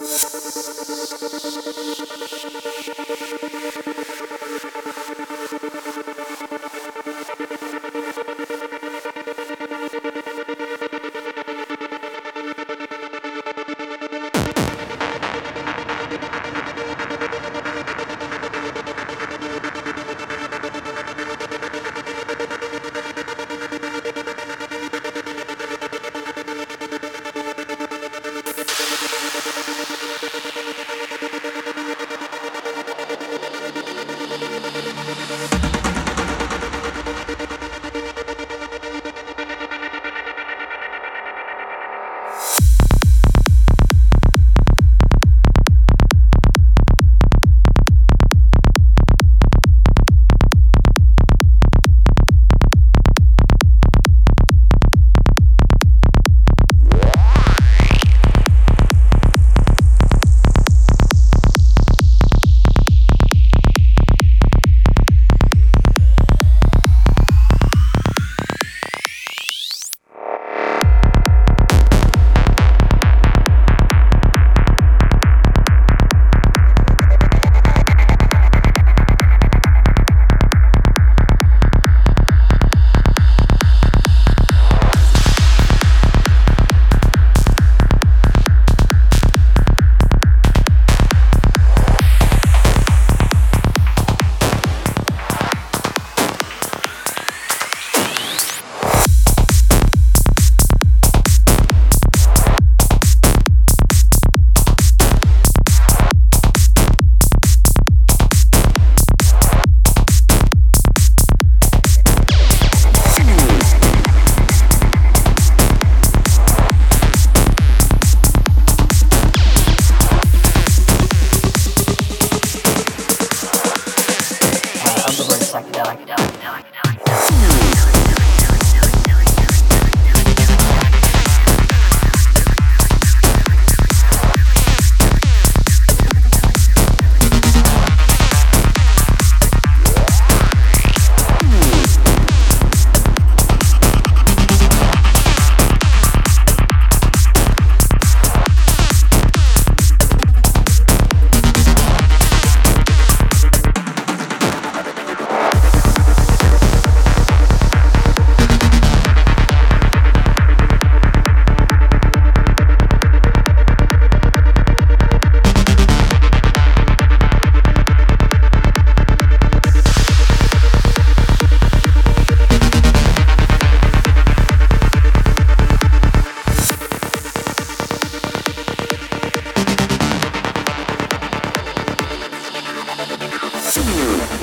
Música See you.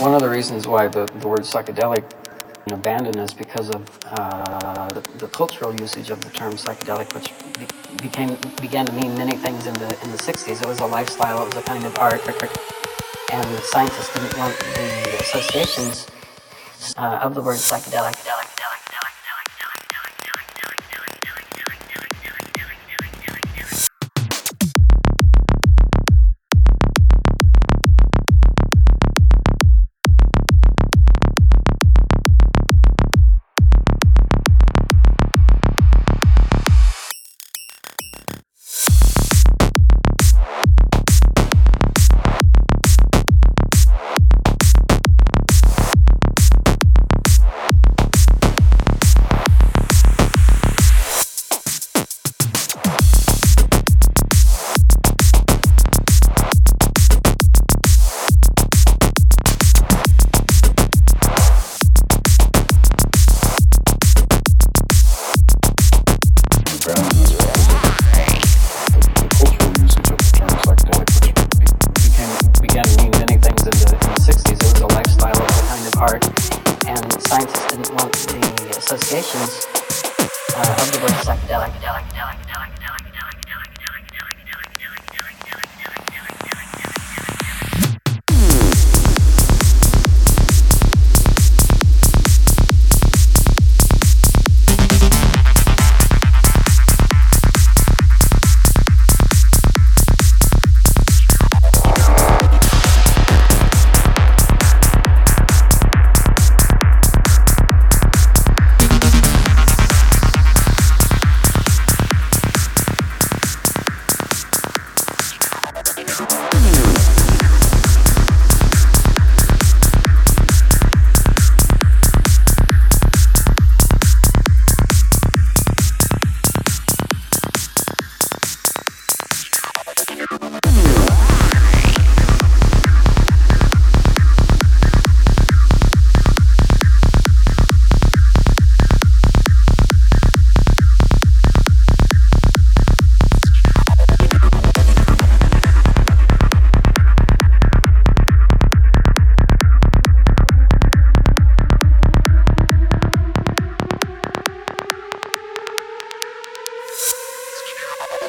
One of the reasons why the, the word psychedelic abandoned is because of uh, the, the, cultural usage of the term psychedelic, which be, became began to mean many things in the in the 60s. It was a lifestyle, it was a kind of art, and scientists didn't want the associations uh, of the word psychedelic. Associations uh, of art. And scientists didn't want the associations of the word psychedelic.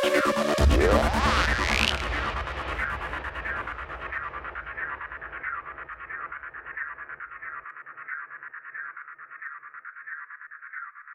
Yeah.